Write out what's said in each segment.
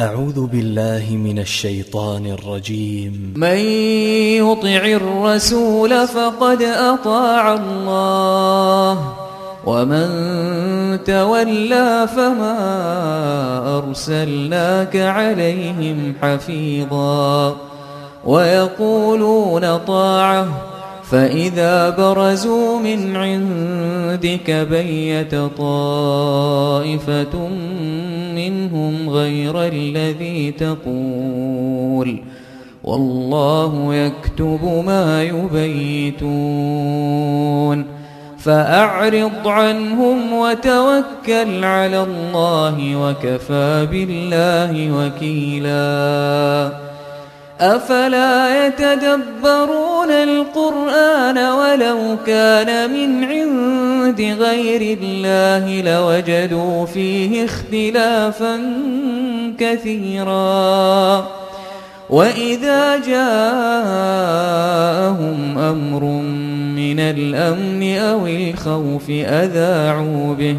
أعوذ بالله من الشيطان الرجيم. من يطع الرسول فقد أطاع الله ومن تولى فما أرسلناك عليهم حفيظا. ويقولون طاعة فإذا برزوا من عندك بيت طائفة منهم غير الذي تقول والله يكتب ما يبيتون فأعرض عنهم وتوكل على الله وكفى بالله وكيلا أفلا يتدبرون القرآن ولو كان من عند غير الله لوجدوا فيه اختلافا كثيرا. وإذا جاءهم أمر من الأمن أو الخوف أذاعوا به.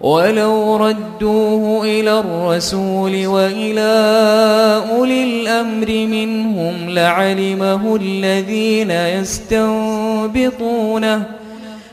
ولو ردوه إلى الرسول وإلى أولي الأمر منهم لعلمه الذين يستنبطونه.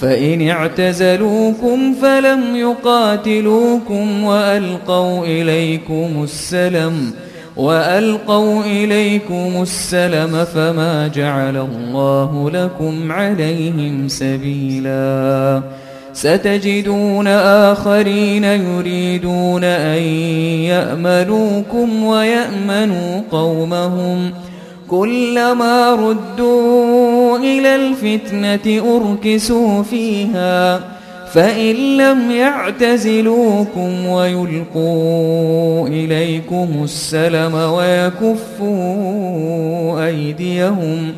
فإن اعتزلوكم فلم يقاتلوكم وألقوا إليكم السلم وألقوا إليكم السلم فما جعل الله لكم عليهم سبيلا ستجدون آخرين يريدون أن يأمنوكم ويأمنوا قومهم كلما ردوا إلى الفتنة أركسوا فيها فإن لم يعتزلوكم ويلقوا إليكم السلم ويكفوا أيديهم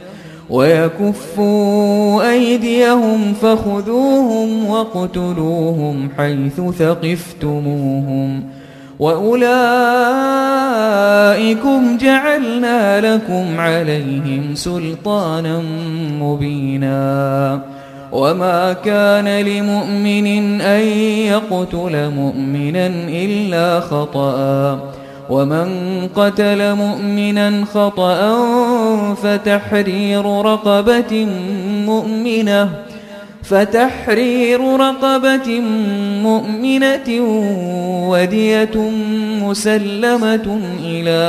ويكفوا أيديهم فخذوهم واقتلوهم حيث ثقفتموهم وأولئكم جعلنا لكم عليهم سلطانا مبينا. وما كان لمؤمن أن يقتل مؤمنا إلا خطأ. ومن قتل مؤمنا خطأ فتحرير رقبة مؤمنة. فتحرير رقبة مؤمنة ودية مسلمة إلى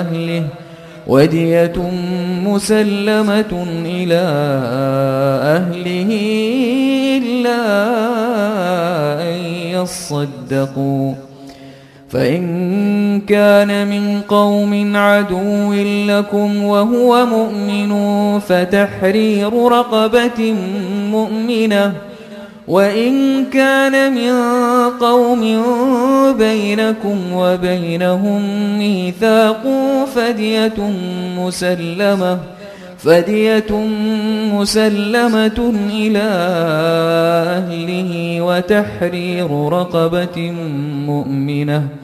أهله. ودية مسلمة إلى أهله إلا أن يصدقوا. فإن كان من قوم عدو لكم وهو مؤمن فتحرير رقبة مؤمنة. وإن كان من قوم بينكم وبينهم ميثاق فدية مسلمة. فدية مسلمة إلى أهله وتحرير رقبة مؤمنة.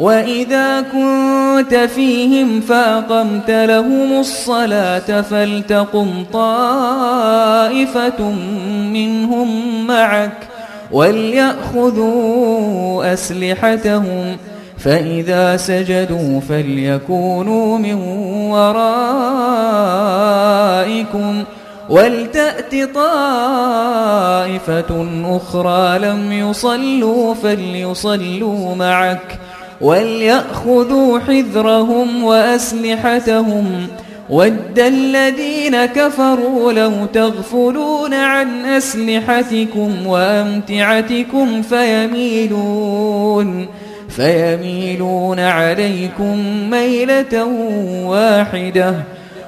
وإذا كنت فيهم فأقمت لهم الصلاة فلتقم طائفة منهم معك وليأخذوا أسلحتهم فإذا سجدوا فليكونوا من ورائكم ولتأت طائفة أخرى لم يصلوا فليصلوا معك وليأخذوا حذرهم وأسلحتهم ود الذين كفروا لو تغفلون عن أسلحتكم وأمتعتكم فيميلون فيميلون عليكم ميلة واحدة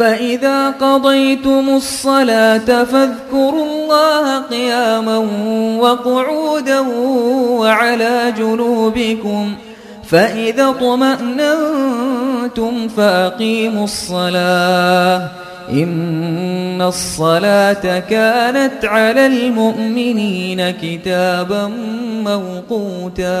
فإذا قضيتم الصلاة فاذكروا الله قياما وقعودا وعلى جنوبكم فإذا طمأننتم فأقيموا الصلاة إن الصلاة كانت على المؤمنين كتابا موقوتا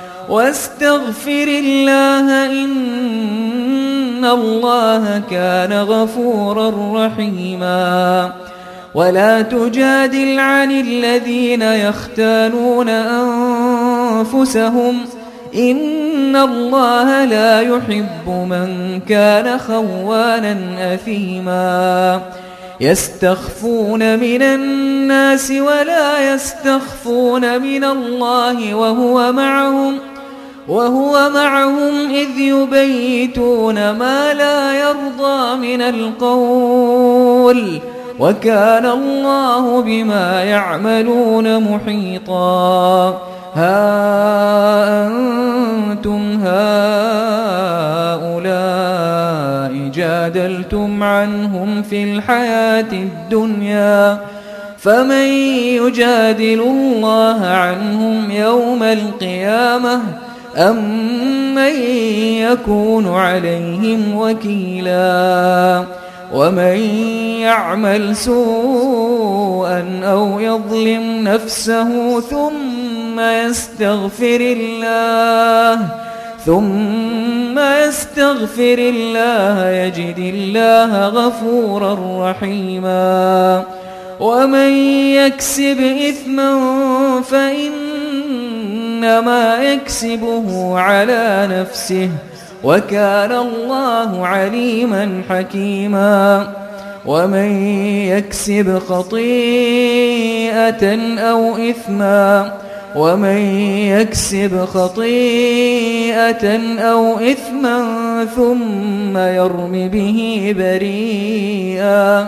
واستغفر الله إن الله كان غفورا رحيما. ولا تجادل عن الذين يختانون أنفسهم. إن الله لا يحب من كان خوانا أثيما. يستخفون من الناس ولا يستخفون من الله وهو معهم. وهو معهم إذ يبيتون ما لا يرضى من القول وكان الله بما يعملون محيطا. ها أنتم هؤلاء جادلتم عنهم في الحياة الدنيا. فمن يجادل الله عنهم يوم القيامة أم من يكون عليهم وكيلا ومن يعمل سوءا أو يظلم نفسه ثم يستغفر الله ثم يستغفر الله يجد الله غفورا رحيما ومن يكسب إثما فإنما يكسبه على نفسه وكان الله عليما حكيما. ومن يكسب خطيئة أو إثما ومن يكسب خطيئة أو إثما ثم يرم به بريئا.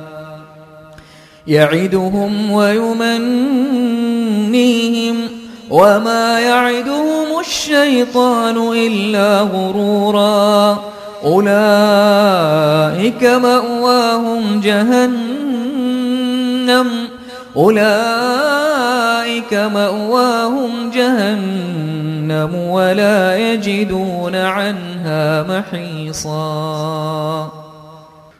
يعدهم ويمنيهم وما يعدهم الشيطان إلا غرورا. أولئك مأواهم جهنم. أولئك مأواهم جهنم ولا يجدون عنها محيصا.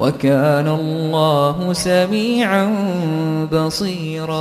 وكان الله سميعا بصيراً.